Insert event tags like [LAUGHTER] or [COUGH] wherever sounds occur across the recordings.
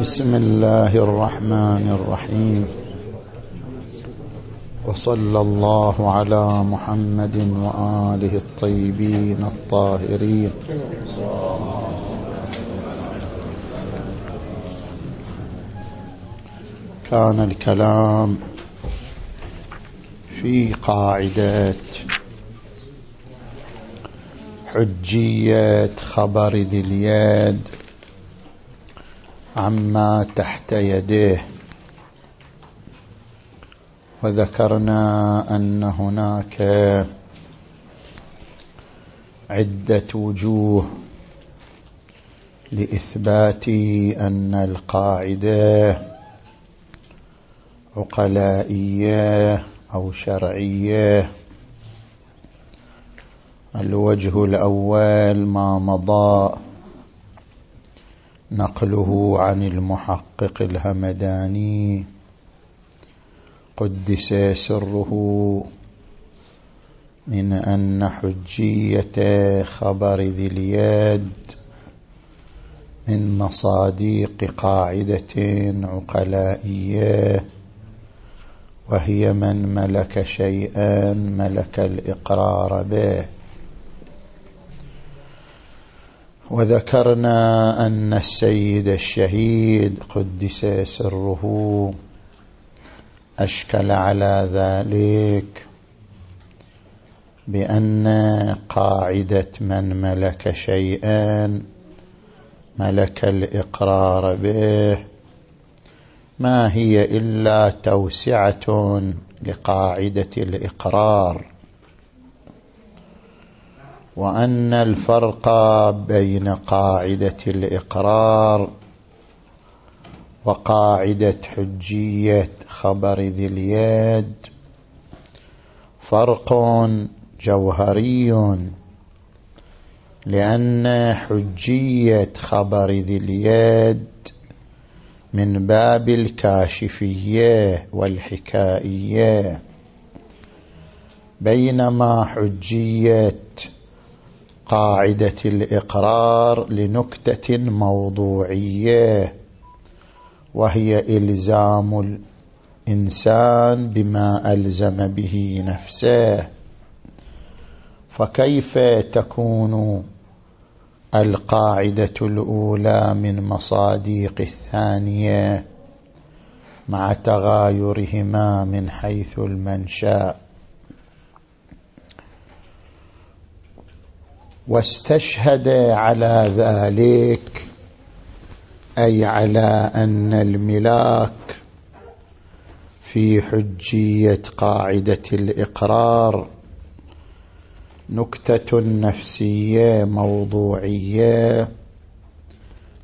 بسم الله الرحمن الرحيم. وصلى الله على محمد وآله الطيبين الطاهرين. كان الكلام في قاعدة حجية خبر ذي اليد عما تحت يديه. وذكرنا أن هناك عدة وجوه لإثبات أن القاعدة عقلائية أو شرعية. الوجه الأول ما مضى نقله عن المحقق الهمداني. قدس سره من أن حجية خبر ذي اليد من مصاديق قاعدة عقلائية وهي من ملك شيئا ملك الإقرار به. وذكرنا أن السيد الشهيد قدس سره. أشكل على ذلك بأن قاعدة من ملك شيئا ملك الإقرار به ما هي إلا توسعة لقاعدة الإقرار. وأن الفرق بين قاعدة الإقرار وقاعدة حجية خبر ذي اليد فرق جوهري لأن حجية خبر ذي اليد من باب الكاشفية والحكائية بينما حجية قاعدة الإقرار لنكتة موضوعية وهي إلزام الإنسان بما ألزم به نفسه. فكيف تكون القاعدة الأولى من مصاديق الثانية مع تغايرهما من حيث المنشأ؟ واستشهد على ذلك أي على أن الملاك في حجية قاعدة الإقرار نكتة نفسية موضوعية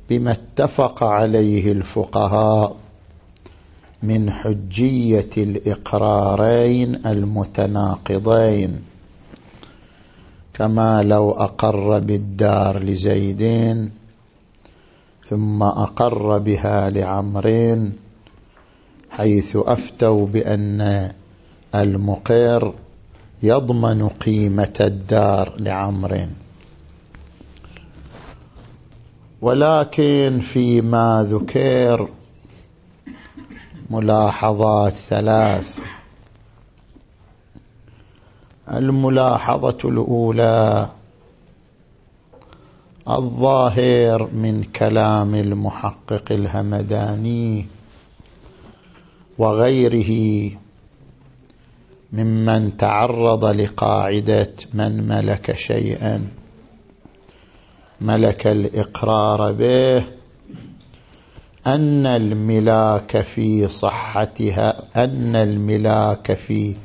بما اتفق عليه الفقهاء من حجية الإقرارين المتناقضين. كما لو أقر بالدار لزيدين ثم أقر بها لعمرين حيث أفتوا بأن المقر يضمن قيمة الدار لعمر ولكن فيما ذكر ملاحظات ثلاث. الملاحظة الأولى الظاهر من كلام المحقق الهمداني وغيره ممن تعرض لقاعدة من ملك شيئا ملك الإقرار به أن الملاك في صحتها أن الملاك في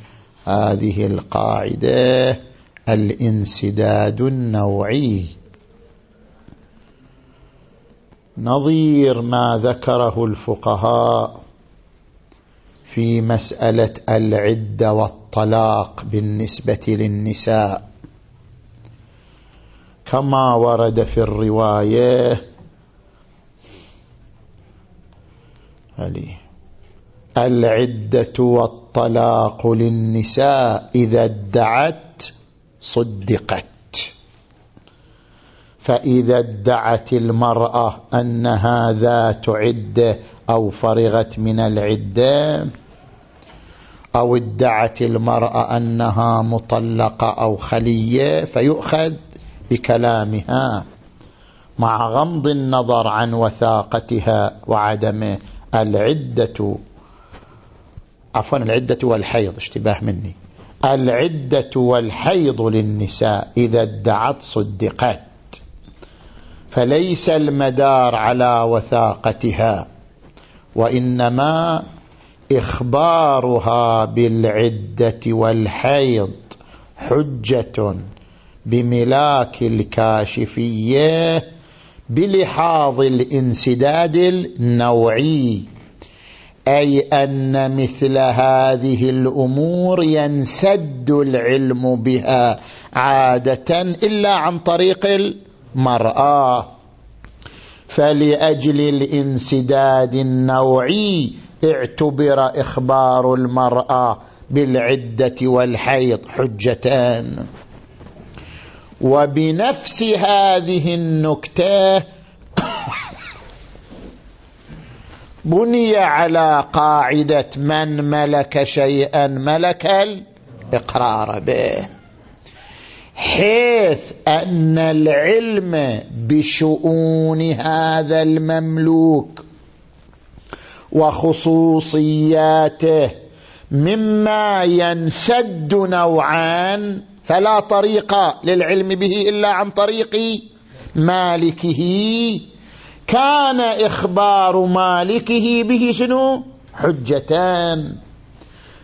هذه القاعدة الانسداد النوعي. نظير ما ذكره الفقهاء في مسألة العدة والطلاق بالنسبة للنساء. كما ورد في الرواية العدة والطلاق للنساء إذا ادعت صدقت. فإذا ادعت المرأة أنها ذات عدة أو فرغت من العدة أو ادعت المرأة أنها مطلقة أو خلية فيؤخذ بكلامها مع غمض النظر عن وثاقتها وعدم العدة عفوا العدة والحيض اشتباه مني. العدة والحيض للنساء إذا ادعت صدقت. فليس المدار على وثاقتها وإنما إخبارها بالعدة والحيض حجة بملاك الكاشفية بلحاظ الانسداد النوعي. أي أن مثل هذه الأمور ينسد العلم بها عادة إلا عن طريق المرأة. فلأجل الانسداد النوعي اعتبر إخبار المرأة بالعدة والحيض حجتان. وبنفس هذه النكتة بني على قاعدة من ملك شيئا ملك الإقرار به. حيث أن العلم بشؤون هذا المملوك وخصوصياته مما ينسد نوعان فلا طريق للعلم به إلا عن طريق مالكه كان إخبار مالكه به شنو؟ حجتان.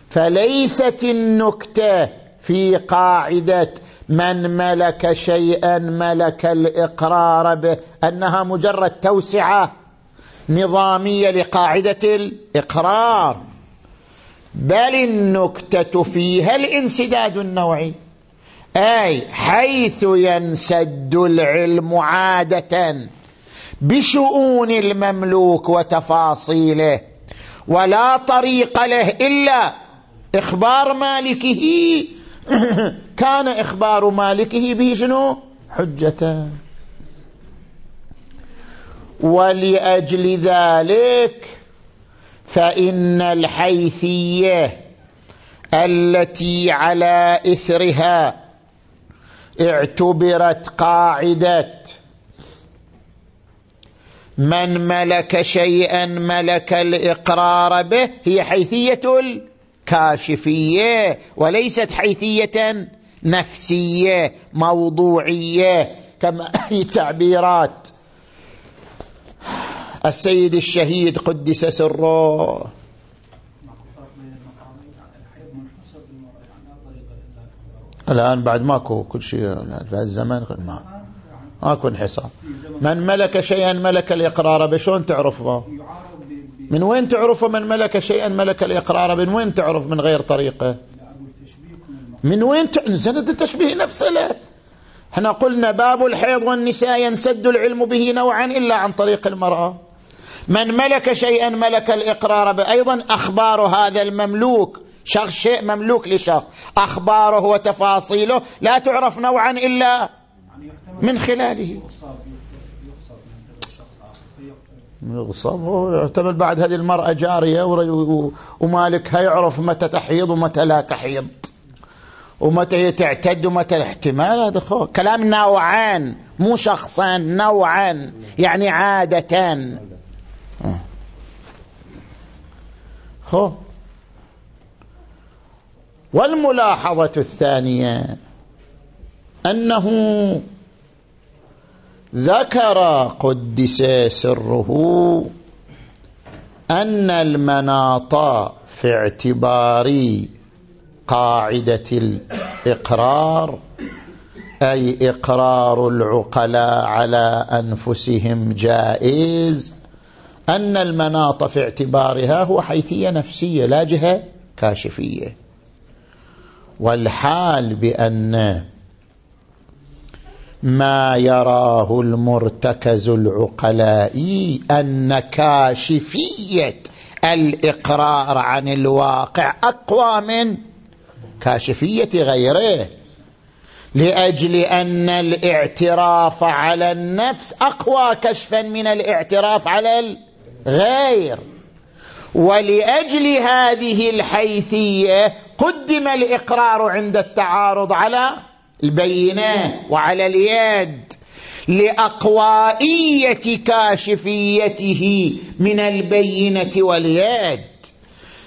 فليست النكتة في قاعدة من ملك شيئا ملك الإقرار به أنها مجرد توسعة نظامية لقاعدة الإقرار. بل النكتة فيها الانسداد النوعي أي حيث ينسد العلم عادة. بشؤون المملوك وتفاصيله ولا طريق له إلا إخبار مالكه. [LAUGHS] كان إخبار مالكه به شنو؟ حجة. ولأجل ذلك فإن الحيثية التي على إثرها اعتبرت قاعدة. من ملك شيئا ملك الإقرار به هي حيثية الكاشفية وليست حيثية نفسية موضوعية كما [COUGHS] هي تعبيرات. السيد الشهيد قدس سره. الآن بعد ماكو كل شيء في الزمن ما ماكو انحصار. من ملك شيئا ملك الإقرار بشون تعرفه؟ من وين تعرفه من ملك شيئا ملك الإقرار من وين تعرف من غير طريقة؟ من وين سند التشبيه نفسه له. إحنا قلنا باب الحيض والنساء ينسد العلم به نوعا إلا عن طريق المرأة. من ملك شيئا ملك الإقرار أيضا أخبار هذا المملوك شخص شيء مملوك لشخص أخباره وتفاصيله لا تعرف نوعا إلا من خلاله. يغصب. يعتبر بعد هذه المرأة جارية ومالكها يعرف متى تحيض ومتى لا تحيض. ومتى هي تعتد ومتى الاحتمال هذا خو كلام نوعان مو شخصان نوعان يعني عادة خو. والملاحظة الثانية أنه ذكر قدس سره أن المناط في اعتبار قاعدة الإقرار أي إقرار العقلاء على أنفسهم جائز أن المناط في اعتبارها هو حيثية نفسية لا جهة كاشفية. والحال بأن ما يراه المرتكز العقلائي أن كاشفية الإقرار عن الواقع أقوى من كاشفية غيره لأجل أن الاعتراف على النفس أقوى كشفا من الاعتراف على الغير. ولأجل هذه الحيثية قدم الإقرار عند التعارض على البينه وعلى اليد لأقوائية كاشفيته من البينة واليد.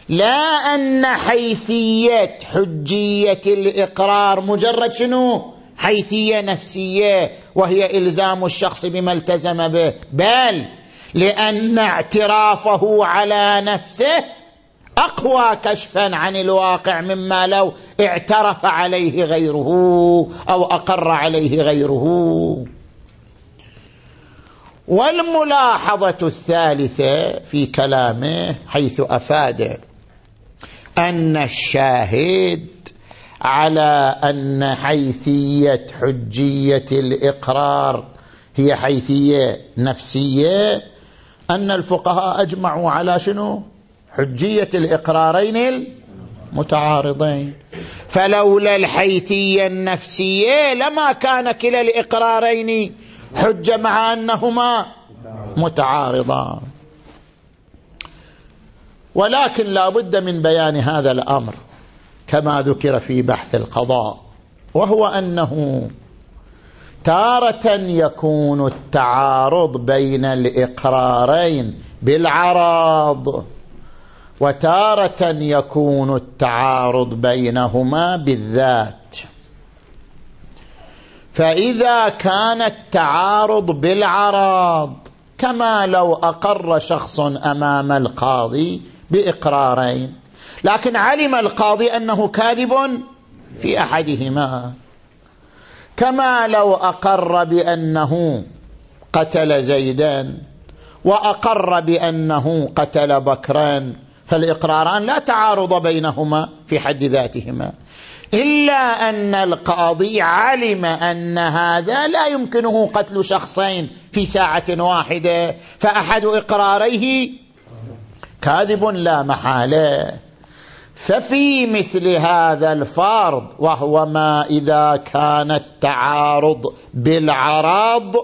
لا أن حيثيه حجية الإقرار مجرد شنو؟ حيثية نفسية وهي إلزام الشخص بما التزم به بل لأن اعترافه على نفسه أقوى كشفا عن الواقع مما لو اعترف عليه غيره أو أقر عليه غيره. والملاحظة الثالثة في كلامه حيث أفاد أن الشاهد على أن حيثية حجية الإقرار هي حيثية نفسية أن الفقهاء أجمعوا على شنو؟ حجية الإقرارين المتعارضين. فلولا الحيثية النفسية لما كان كلا الإقرارين حجه مع أنهما متعارضان. ولكن لا بد من بيان هذا الأمر كما ذكر في بحث القضاء وهو أنه تارة يكون التعارض بين الإقرارين بالعراض. وتارة يكون التعارض بينهما بالذات. فإذا كان التعارض بالعراض كما لو أقر شخص أمام القاضي بإقرارين. لكن علم القاضي أنه كاذب في أحدهما. كما لو أقر بأنه قتل زيدا وأقر بأنه قتل بكرا فالإقراران لا تعارض بينهما في حد ذاتهما. إلا أن القاضي علم أن هذا لا يمكنه قتل شخصين في ساعة واحدة فأحد إقراريه كاذب لا محالة. ففي مثل هذا الفرض وهو ما إذا كان التعارض بالعراض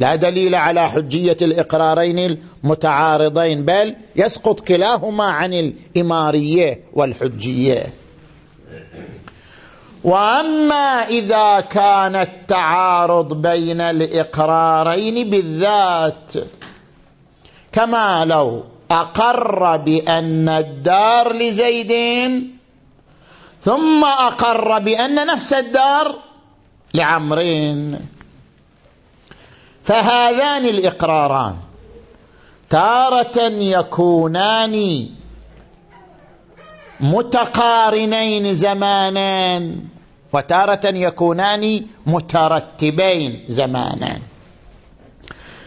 لا دليل على حجية الإقرارين المتعارضين بل يسقط كلاهما عن الإمارية والحجية. وأما إذا كان التعارض بين الإقرارين بالذات كما لو أقر بأن الدار لزيدين ثم أقر بأن نفس الدار لعمرين فهذان الإقراران. تارة يكونان متقارنين زمانا وتارة يكونان مترتبين زمانا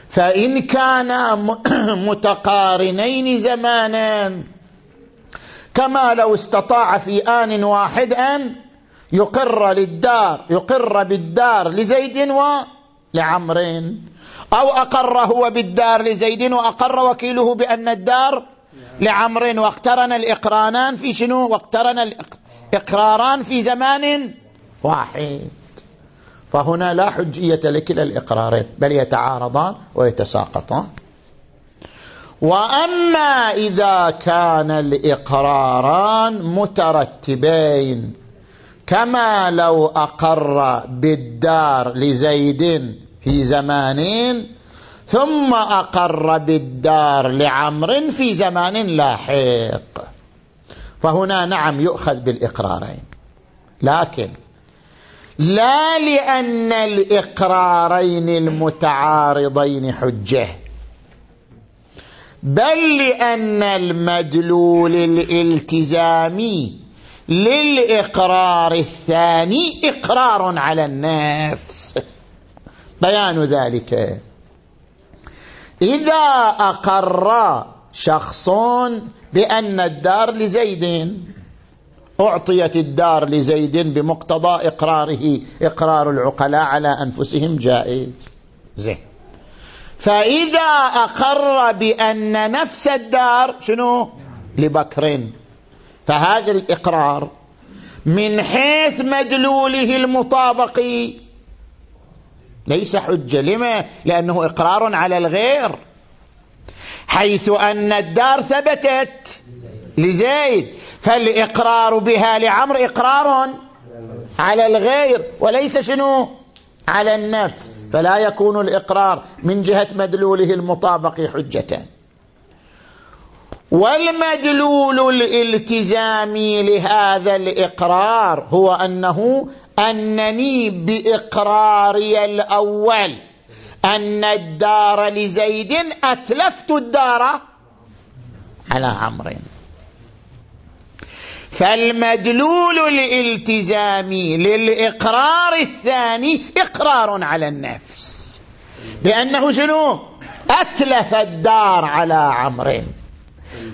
فإن كانا [COUGHS] متقارنين زمانا كما لو استطاع في آن واحد أن يقر للدار يقر بالدار لزيد ولعمرين أو أقر هو بالدار لزيد وأقر وكيله بأن الدار لعمر واقترن الإقرانان في شنو؟ واقترن الإقراران في زمان واحد. فهنا لا حجية لكلا الإقرارين بل يتعارضان ويتساقطان. وأما إذا كان الإقراران مترتبين كما لو أقر بالدار لزيد في زمانين ثم أقر بالدار لعمر في زمان لاحق. فهنا نعم يؤخذ بالإقرارين. لكن لا لأن الإقرارين المتعارضين حجة بل لأن المدلول الالتزامي للإقرار الثاني إقرار على النفس. بيان ذلك. إذا أقر شخص بأن الدار لزيد أعطيت الدار لزيد بمقتضى إقراره إقرار العقلاء على أنفسهم جائز. زين. فإذا أقر بأن نفس الدار شنو؟ لبكر. فهذا الإقرار من حيث مدلوله المطابقي ليس حجة. لما؟ لأنه إقرار على الغير. حيث أن الدار ثبتت لزيد فالإقرار بها لعمر إقرار على الغير وليس شنو؟ على النفس. فلا يكون الإقرار من جهة مدلوله المطابق حجة. والمدلول الالتزامي لهذا الإقرار هو أنه أنني بإقراري الأول أن الدار لزيد أتلفت الدار على عمرو فالمدلول الالتزامي للإقرار الثاني إقرار على النفس بأنه شنو؟ أتلف الدار على عمرو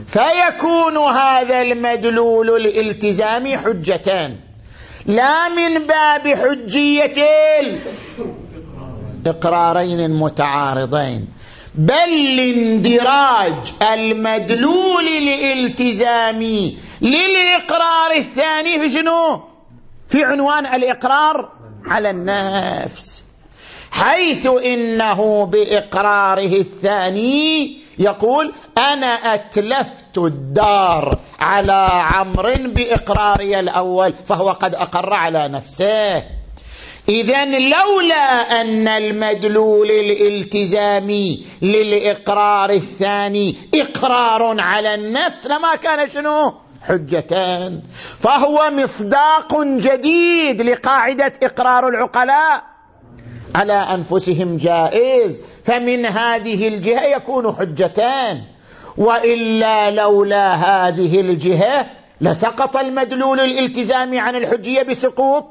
فيكون هذا المدلول الالتزامي حجتان. لا من باب حجية إقرارين متعارضين بل لاندراج المدلول الالتزامي للإقرار الثاني في شنو؟ في عنوان الإقرار على النفس حيث إنه بإقراره الثاني يقول أنا أتلفت الدار على عمر بإقراري الأول فهو قد أقر على نفسه. إذا لولا أن المدلول الالتزامي للإقرار الثاني إقرار على النفس لما كان شنو؟ حجتان فهو مصداق جديد لقاعدة إقرار العقلاء. على أنفسهم جائز فمن هذه الجهة يكون حجتان. وإلا لولا هذه الجهة لسقط المدلول الالتزامي عن الحجية بسقوط.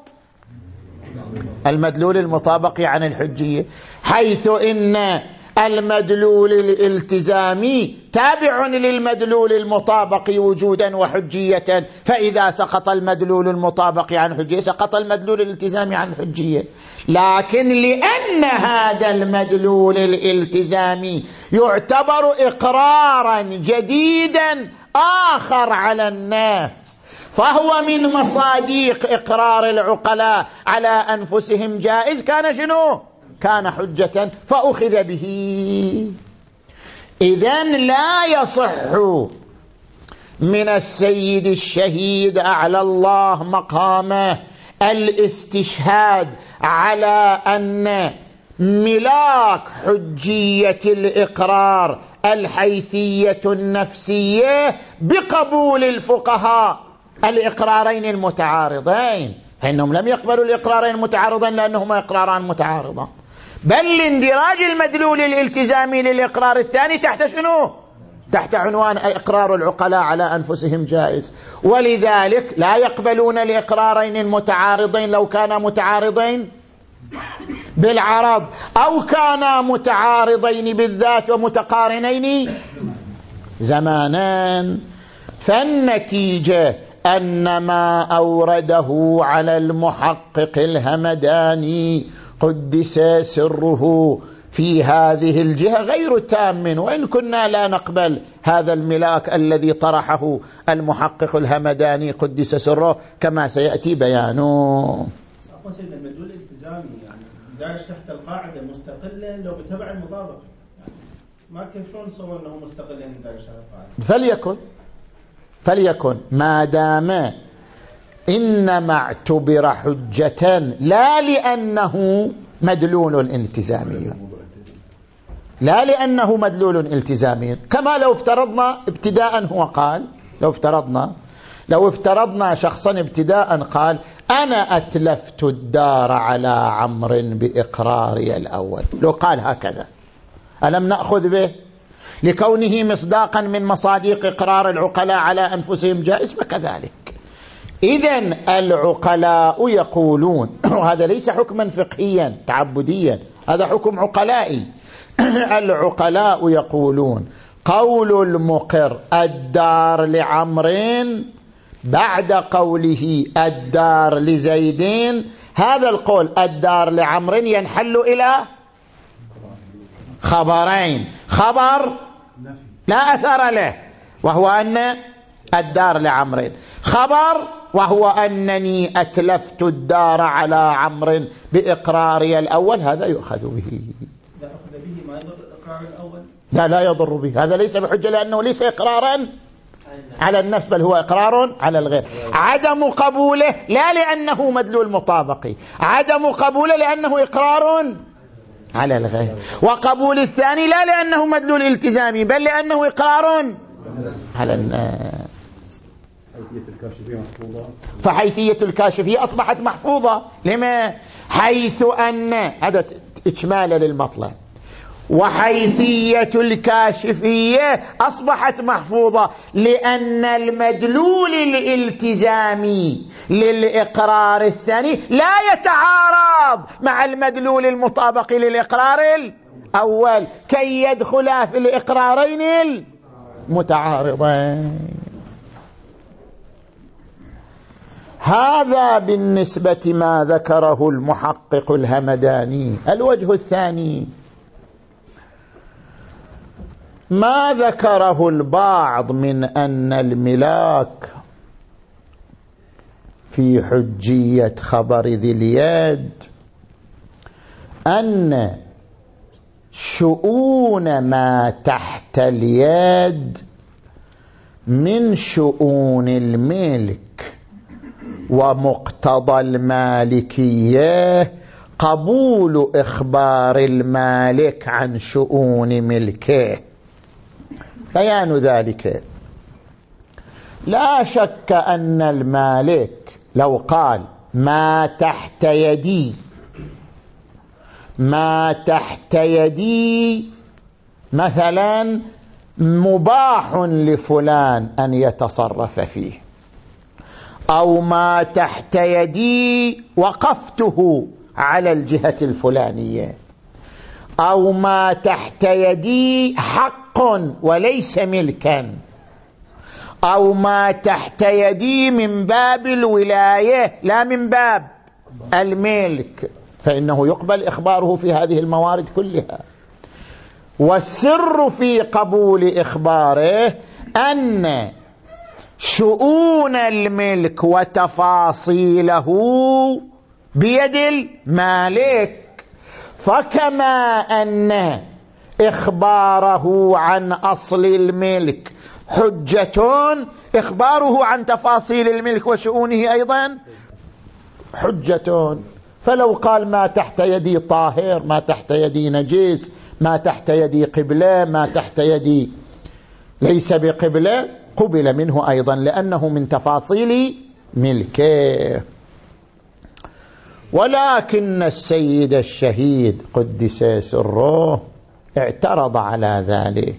المدلول المطابق عن الحجية. حيث إن المدلول الالتزامي تابع للمدلول المطابق وجودا وحجية. فإذا سقط المدلول المطابق عن حجية سقط المدلول الالتزامي عن الحجية لكن لأن هذا المدلول الالتزامي يعتبر إقرارا جديدا آخر على الناس فهو من مصاديق إقرار العقلاء على أنفسهم جائز. كان شنو؟ كان حجة فأخذ به. إذا لا يصح من السيد الشهيد أعلى الله مقامه الاستشهاد على أن ملاك حجية الإقرار الحيثية النفسية بقبول الفقهاء الإقرارين المتعارضين. فإنهم لم يقبلوا الإقرارين المتعارضين لأنهما إقراران متعارضان بل لاندراج المدلول الالتزامي للإقرار الثاني تحت شنو؟ تحت عنوان إقرار العقلاء على أنفسهم جائز. ولذلك لا يقبلون الإقرارين المتعارضين لو كانا متعارضين بالعرض أو كانا متعارضين بالذات ومتقارنين زمانا. فالنتيجة أن ما أورده على المحقق الهمداني قدس سره في هذه الجهة غير تام. وإن كنا لا نقبل هذا الملاك الذي طرحه المحقق الهمداني قدس سره كما سيأتي بيانه سيدنا المدلول الالتزامي يعني داش تحت القاعدة مستقلا لو بتبع المطابقة يعني ما كيف شلون نصور انه مستقل يعني داش تحت القاعدة؟ فليكن فليكن. ما دام إنما اعتبر حجة لا لأنه مدلول التزامي لا لأنه مدلول التزامي كما لو افترضنا ابتداء هو قال لو افترضنا لو افترضنا شخصا ابتداء قال أنا أتلفت الدار على عمر بإقراري الأول. لو قال هكذا. ألم نأخذ به؟ لكونه مصداقا من مصاديق إقرار العقلاء على أنفسهم جائز فكذلك. إذا العقلاء يقولون [CLEARS THROAT] وهذا ليس حكما فقهيا تعبديا هذا حكم عقلائي [CLEARS THROAT] العقلاء يقولون قول المقر الدار لعمرين بعد قوله الدار لزيدين هذا القول الدار لعمرين ينحل إلى خبرين. خبر لا أثر له وهو أن الدار لعمر خبر وهو أنني أتلفت الدار على عمر بإقراري الأول هذا يؤخذ به. لا أخذ به ما يضر الأول؟ لا لا يضر به. هذا ليس بحجة لأنه ليس إقرارا على النفس بل هو إقرار على الغير. عدم قبوله لا لأنه مدلول مطابقي عدم قبوله لأنه إقرار على الغير. وقبول الثاني لا لأنه مدلول التزامي بل لأنه إقرار على الناس. فحيثية الكاشفية أصبحت محفوظة. لما؟ حيث أن هذا إجمال للمطلب وحيثية الكاشفية أصبحت محفوظة لأن المدلول الالتزامي للإقرار الثاني لا يتعارض مع المدلول المطابق للإقرار الأول كي يدخلا في الإقرارين المتعارضين. هذا بالنسبة ما ذكره المحقق الهمداني. الوجه الثاني ما ذكره البعض من أن الملاك في حجية خبر ذي اليد أن شؤون ما تحت اليد من شؤون الملك. ومقتضى المالكية قبول إخبار المالك عن شؤون ملكه. بيان ذلك. لا شك أن المالك لو قال ما تحت يدي ما تحت يدي مثلا مباح لفلان أن يتصرف فيه. أو ما تحت يدي وقفته على الجهة الفلانية. أو ما تحت يدي حق وليس ملكا. أو ما تحت يدي من باب الولاية لا من باب الملك. فإنه يقبل إخباره في هذه الموارد كلها. والسر في قبول إخباره أن شؤون الملك وتفاصيله بيد المالك. فكما أن إخباره عن أصل الملك حجة إخباره عن تفاصيل الملك وشؤونه أيضا حجة. فلو قال ما تحت يدي طاهر ما تحت يدي نجيس ما تحت يدي قبلة ما تحت يدي ليس بقبلة قبل منه أيضا لأنه من تفاصيل ملكه. ولكن السيد الشهيد قدس سره اعترض على ذلك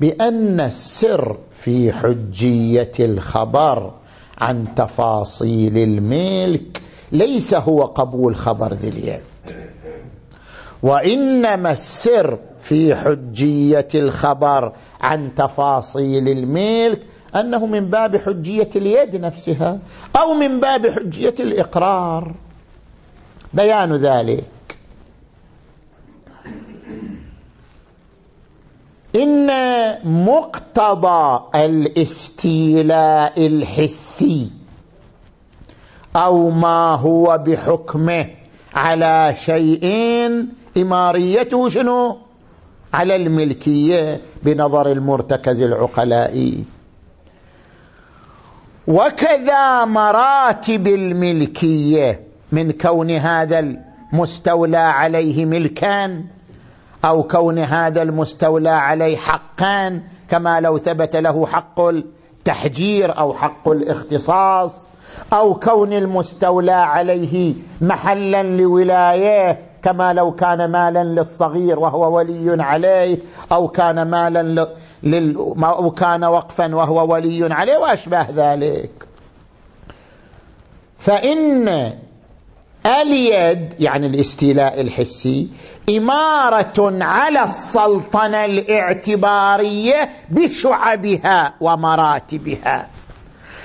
بأن السر في حجية الخبر عن تفاصيل الملك ليس هو قبول خبر ذي اليد. وإنما السر في حجية الخبر عن تفاصيل الملك أنه من باب حجية اليد نفسها أو من باب حجية الإقرار. بيان ذلك. إن مقتضى الاستيلاء الحسي أو ما هو بحكمه على شيء إماريته شنو؟ على الملكية بنظر المرتكز العقلائي. وكذا مراتب الملكية من كون هذا المستولى عليه ملكان أو كون هذا المستولى عليه حقا كما لو ثبت له حق التحجير أو حق الاختصاص أو كون المستولى عليه محلا لولاية كما لو كان مالا للصغير وهو ولي عليه أو كان مالا لل... أو كان وقفا وهو ولي عليه وأشباه ذلك. فإن اليد يعني الاستيلاء الحسي إمارة على السلطنة الاعتبارية بشعبها ومراتبها.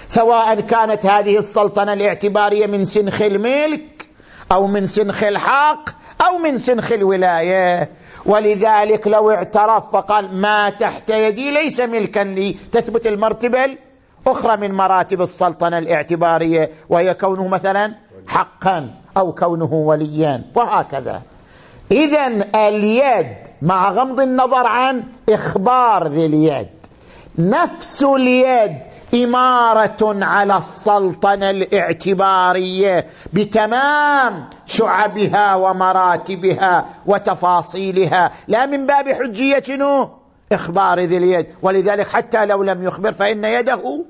سواء كانت هذه السلطنة الاعتبارية من سنخ الملك أو من سنخ الحق أو من سنخ الولاية. ولذلك لو اعترف فقال ما تحت يدي ليس ملكا لي. تثبت المرتبة الأخرى من مراتب السلطنة الاعتبارية وهي كونه مثلا حقا أو كونه وليا وهكذا. إذا اليد مع غمض النظر عن إخبار ذي اليد. نفس اليد إمارة على السلطنة الاعتبارية بتمام شعبها ومراتبها وتفاصيلها. لا من باب حجية إخبار ذي اليد. ولذلك حتى لو لم يخبر فإن يده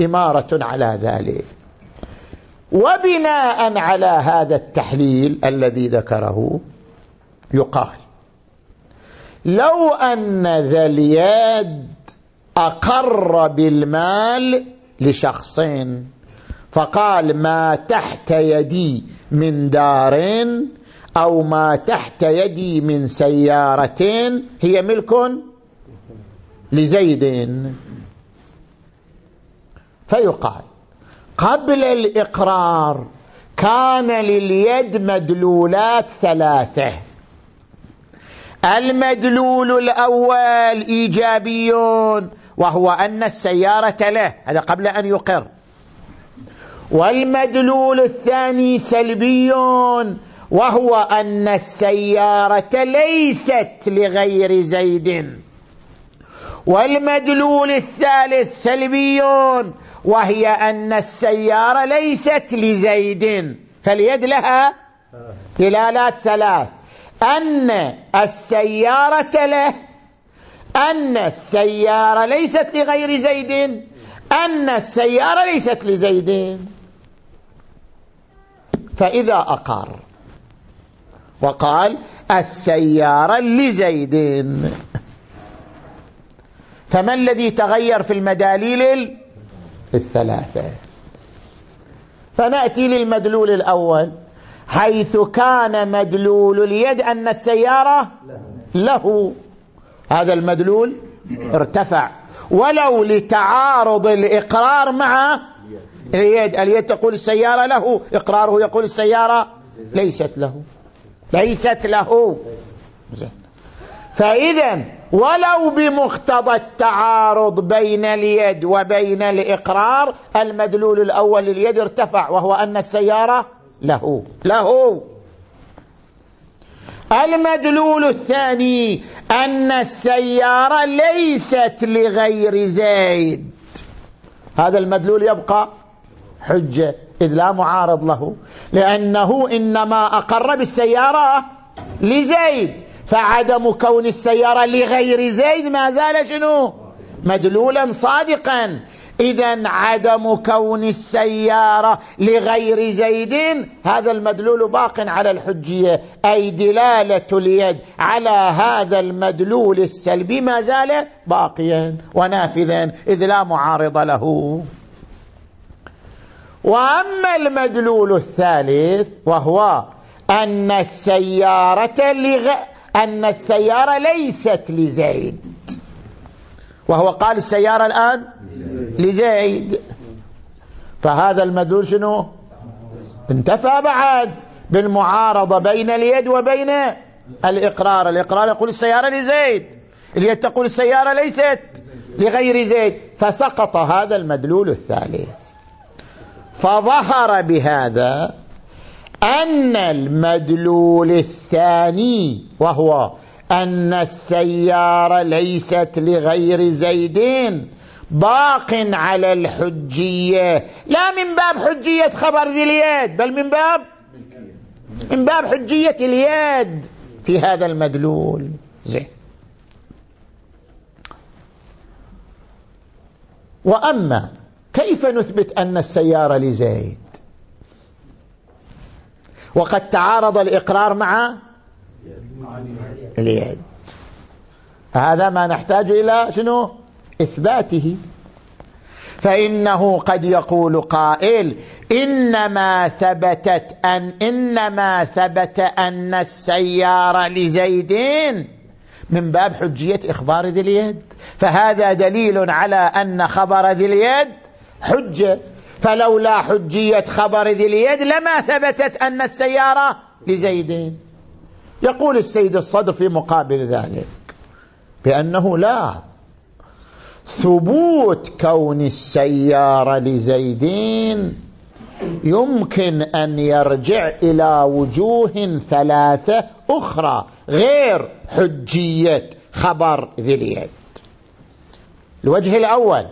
إمارة على ذلك. وبناء على هذا التحليل الذي ذكره يقال لو أن ذا اليد أقر بالمال لشخص. فقال ما تحت يدي من دار أو ما تحت يدي من سيارة هي ملك لزيد. فيقال قبل الإقرار كان لليد مدلولات ثلاثة. المدلول الأول إيجابيون وهو أن السيارة له هذا قبل أن يقر. والمدلول الثاني سلبي وهو أن السيارة ليست لغير زيد. والمدلول الثالث سلبي وهي أن السيارة ليست لزيد. فاليد لها دلالات ثلاث. أن السيارة له أن السيارة ليست لغير زيد. أن السيارة ليست لزيد. فإذا أقر وقال السيارة لزيد. فما الذي تغير في المداليل الثلاثة؟ فنأتي للمدلول الأول. حيث كان مدلول اليد أن السيارة له. هذا المدلول ارتفع. ولو لتعارض الإقرار مع اليد. اليد تقول السيارة له إقراره يقول السيارة ليست له. ليست له. فإذا ولو بمقتضى التعارض بين اليد وبين الإقرار المدلول الأول لليد ارتفع وهو أن السيارة له. له. المدلول الثاني أن السيارة ليست لغير زيد. هذا المدلول يبقى حجة إذ لا معارض له. لأنه إنما أقر بالسيارة لزيد. فعدم كون السيارة لغير زيد ما زال شنو؟ مدلولا صادقا. إذا عدم كون السيارة لغير زيد. هذا المدلول باق على الحجية أي دلالة اليد على هذا المدلول السلبي. ما زال باقيا ونافذا إذ لا معارض له. وأما المدلول الثالث وهو أن السيارة لغ... أن السيارة ليست لزيد. وهو قال السيارة الآن لزيد فهذا المدلول شنو؟ انتفى بعد بالمعارضة بين اليد وبين الإقرار. الإقرار يقول السيارة لزيد اليد تقول السيارة ليست لغير زيد. فسقط هذا المدلول الثالث. فظهر بهذا أن المدلول الثاني وهو أن السيارة ليست لغير زيدين باق على الحجية. لا من باب حجية خبر ذي اليد بل من باب من باب حجية اليد في هذا المدلول. زين. وأما كيف نثبت أن السيارة لزيد؟ وقد تعارض الإقرار مع اليد. هذا ما نحتاج إلى شنو؟ إثباته. فإنه قد يقول قائل إنما ثبتت أن إنما ثبت أن السيارة لزيدين من باب حجية إخبار ذي اليد. فهذا دليل على أن خبر ذي اليد حجة. فلولا حجية خبر ذي اليد لما ثبتت أن السيارة لزيدين يقول السيد الصدر في مقابل ذلك بأنه لا. ثبوت كون السيارة لزيدين يمكن أن يرجع إلى وجوه ثلاثة أخرى غير حجية خبر ذي اليد الوجه الأول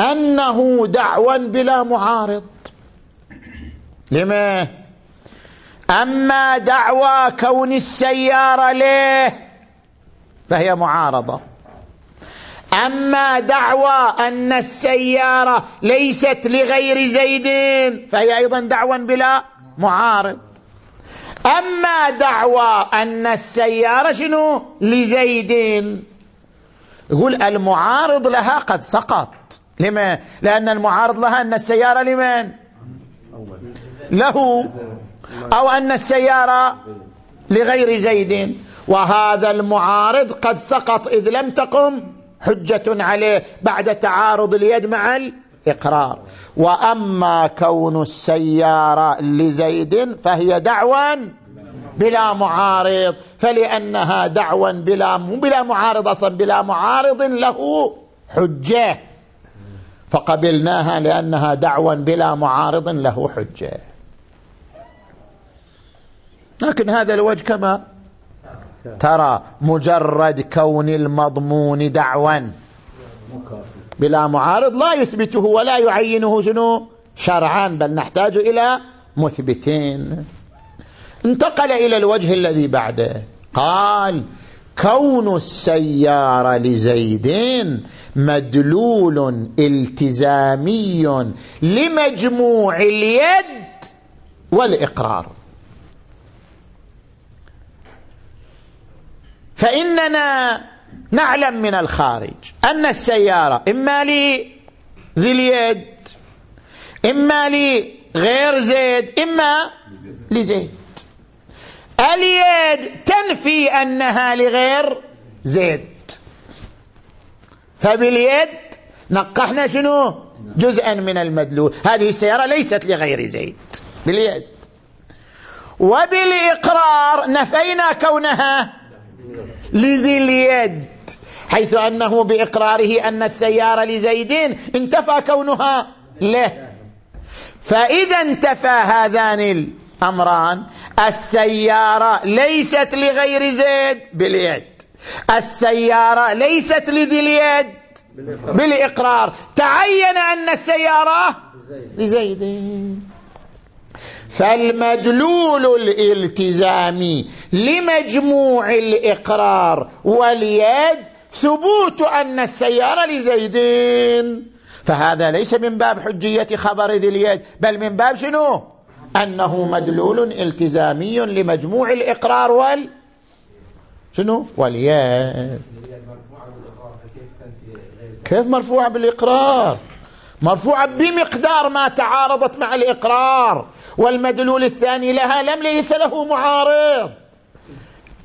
أنه دعوى بلا معارض. لما؟ أما دعوى كون السيارة له فهي معارضة. أما دعوى أن السيارة ليست لغير زيد فهي أيضا دعوى بلا معارض. أما دعوى أن السيارة شنو؟ لزيد يقول المعارض لها قد سقط. لما لأن المعارض لها أن السيارة لمن؟ له. أو أن السيارة لغير زيد وهذا المعارض قد سقط إذ لم تقم حجة عليه بعد تعارض اليد مع الإقرار. وأما كون السيارة لزيد فهي دعوى بلا معارض فلأنها دعوى بلا بلا معارض أصلا بلا معارض له حجة. فقبلناها لأنها دعوى بلا معارض له حجة. لكن هذا الوجه كما ترى مجرد كون المضمون دعوا. بلا معارض لا يثبته ولا يعينه شنو؟ شرعا بل نحتاج إلى مثبتين. انتقل إلى الوجه الذي بعده. قال كون السيارة لزيدين مدلول التزامي لمجموع اليد والإقرار. فإننا نعلم من الخارج أن السيارة إما لي ذي اليد إما لي غير زيد إما لزيد اليد تنفي أنها لغير زيد. فباليد نقحنا شنو؟ جزءا من المدلول. هذه السيارة ليست لغير زيد باليد. وبالإقرار نفينا كونها لذي اليد حيث أنه بإقراره أن السيارة لزيدين انتفى كونها له. فإذا انتفى هذان الأمران السيارة ليست لغير زيد باليد. السيارة ليست لذي اليد بالإقرار. تعين أن السيارة لزيدين. فالمدلول الالتزامي لمجموع الإقرار واليد ثبوت أن السيارة لزيدين فهذا ليس من باب حجية خبر ذي اليد بل من باب شنو؟ أنه مدلول التزامي لمجموع الإقرار وال شنو؟ واليد. كيف مرفوعة بالإقرار؟ مرفوعة بمقدار ما تعارضت مع الإقرار والمدلول الثاني لها لم ليس له معارض.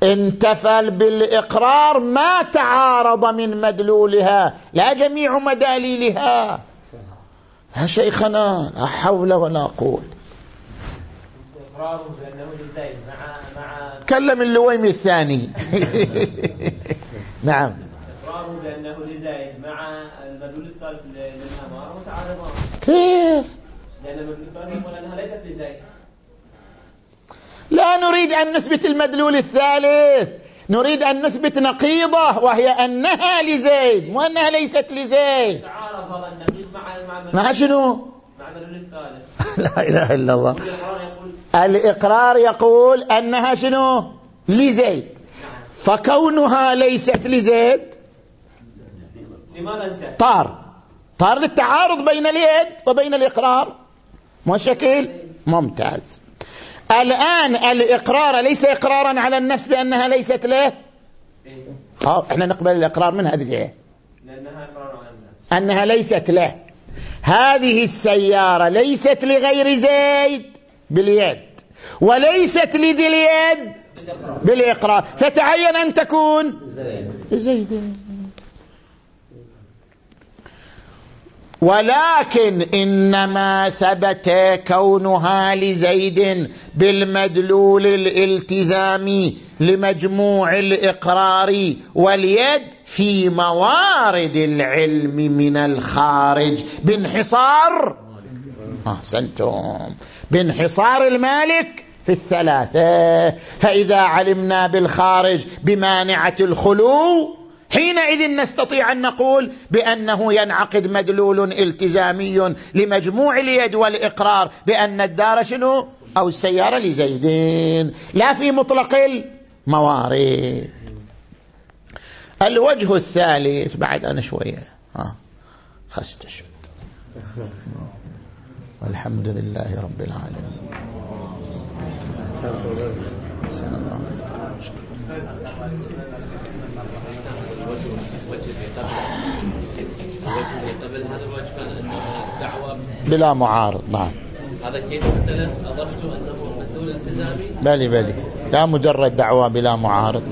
انتفل بالإقرار ما تعارض من مدلولها لا جميع مداليلها. يا شيخنا لا حول ولا قوة. كلم اللويمي الثاني. [LAUGHS] نعم. إقراره بأنه لزايد مع المدلول الثالث للأمار متعارضان كيف؟ لأن المدلول الثالث يقول أنها ليست لزايد لا نريد أن نثبت المدلول الثالث. نريد أن نثبت نقيضة وهي أنها لزيد مو أنها ليست لزيد. تعارض هذا النقيض مع مع شنو؟ مع المدلول الثالث. [LAUGHS] لا إله إلا الله. الإقرار يقول الإقرار يقول أنها شنو؟ لزيد. فكونها ليست لزيد لماذا انتهى؟ طار. طار للتعارض بين اليد وبين الإقرار. مو شكل؟ ممتاز. الآن الإقرار ليس إقرارا على النفس بأنها ليست له؟ إيه؟ خلاص إحنا نقبل الإقرار من هذه الجهة لأنها إقرار على النفس. أنها ليست له. هذه السيارة ليست لغير زيد باليد وليست لذي اليد بالإقرار. فتعين أن تكون لزيد ولكن إنما ثبت كونها لزيد بالمدلول الالتزامي لمجموع الإقرار واليد في موارد العلم من الخارج. بانحصار أحسنتم. بانحصار المالك في الثلاثة. فإذا علمنا بالخارج بمانعة الخلو حينئذ نستطيع أن نقول بأنه ينعقد مدلول التزامي لمجموع اليد والإقرار بأن الدار شنو؟ أو السيارة لزيدين لا في مطلق الموارد الوجه الثالث بعد أنا شوية. ها خست شد. والحمد لله رب العالمين. سلام قبل هذا الوجه كان أنه دعوة. بلا معارض نعم. هذا كيف اختلف اضفت أنه مثول التزامي؟ بلي بلي. لا مجرد دعوة بلا معارض.